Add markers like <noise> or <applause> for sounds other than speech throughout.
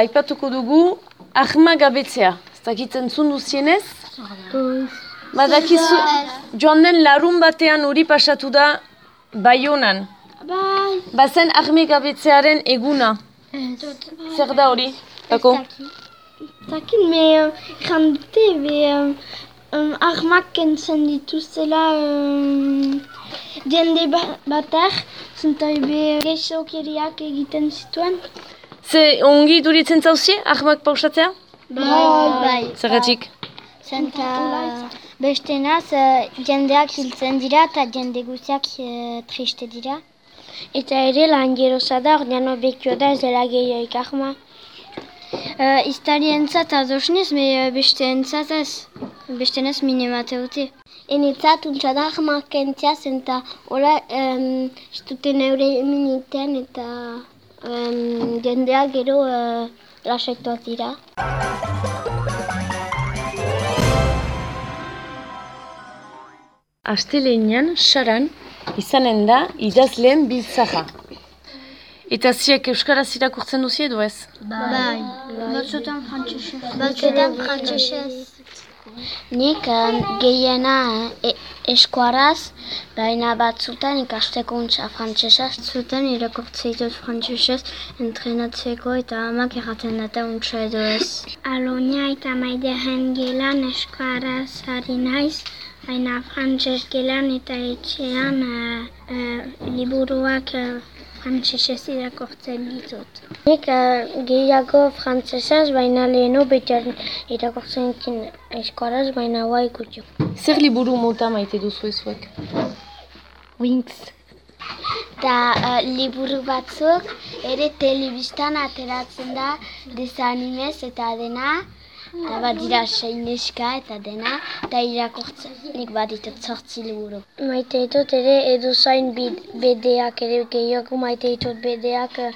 aipatuko dugu ahma gabetzea. Ez dakit entzun duzienez? Badakizu, joan den larun batean uri pasatu da Baionan. Bai. Bazen ahme gabetzearen eguna. Zer da hori? Bako? Zakin, me jan dute, be um, armak kentzen dituzela um, jende ba- batek, zenta be geixokeriak egiten zituen. Ze ongi duritzen zauzie, ahmak pausatzea? Bai. Zergatik? Zenta beste naz, eh, jendeak hiltzen dira eta jende guztiak eh, triste dira. Eta ere lan geroza da, ordean obekio da ez dela gehioik ahma. Uh, Iztarientzat adosnez, me uh, beste entzat ez, beste nez minemate dute. Enitzat untsa da ahmak kentzia zenta hola um, estuten eure miniten eta um, jendeak gero uh, lasektuak dira. Astelenean, saran, izanen da idazleen biltzaja. Eta ziek Euskaraz irakurtzen duzie edo ez? Bai. Batzutan frantzesez. Batzuetan frantsesez. Nik um, gehiena e, eskuaraz, baina batzutan ikastekuntza frantsesez. Batzutan irakurtzen ditut frantzesez, entrenatzeko eta amak erraten dute untsa edo ez. <laughs> Alonia eta maideren gelan eskaraz ari naiz, baina frantzes gelan eta etxean uh, uh, liburuak uh, frantzesez irakurtzen ditut. Nik uh, gehiago frantzesez, baina leheno beter irakurtzen ditin eskaraz, baina guai gutxi. Zer liburu mota maite duzu ezuek? Winx. Eta uh, liburu batzuk ere telebistan ateratzen da desanimez eta dena. Eta bat dira seineska eta dena. Eta irakurtzen nik bat ditut zortzi liburu. Maite ditut ere edo zain bedeak ere gehiago maite ditut bedeak, eh,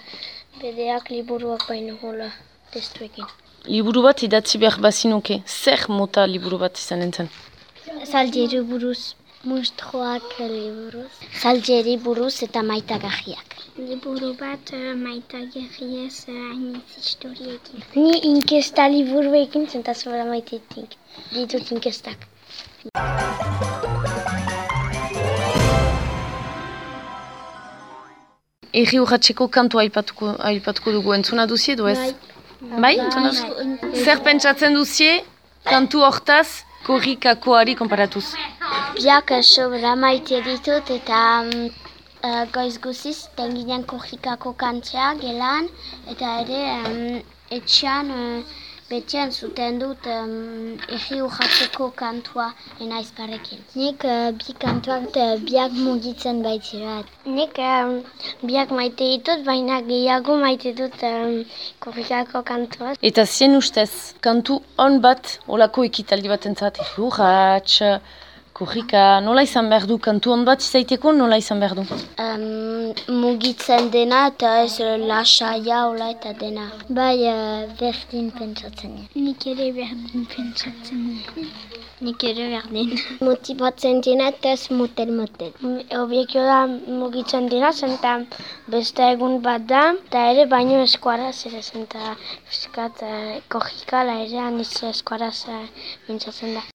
bedeak liburuak baino hola testuekin. Liburu bat idatzi behar bazinuke, zer mota liburu bat izanen zen? Zaldieri buruz. Mustroak liburuz. Zaldieri buruz eta maitagajiak. Liburu bat uh, maita gerriez uh, hainitz historiekin. Ni inkesta liburuekin zentazua maite ditink. Ditut inkestak. Erri urratxeko kantu aipatuko, aipatuko dugu entzuna duzie edo ez? Bai? Entzuna duzu? Zer pentsatzen duzie kantu hortaz korrikakoari konparatuz? Biak sobra maite ditut eta um, uh, goiz guziz tenginen korrikako kantzea gelan eta ere um, etxean uh, betxean zuten dut um, erri urratzeko kantua enaizparekin. Nik uh, bi kantuak uh, biak mugitzen baitzirat. Nik um, biak maite ditut, baina gehiago maite dut um, korrikako kantua. Eta zien ustez, kantu on bat olako ekitaldi bat entzat, erri urratx, korrika, nola izan behar du, kantu on bat izaiteko nola izan behar du? Um, mugitzen dena eta ez lasaia hola eta dena. Bai, uh, berdin pentsatzen. Nik ere berdin pentsatzen. Nik ere berdin. Motibatzen dena eta ez motel-motel. Obiekio da mugitzen dira, zenta beste egun bat da, eta ere baino eskuaraz ere zenta fiskat uh, korrikala ere aniz eskuaraz uh, mintzatzen da.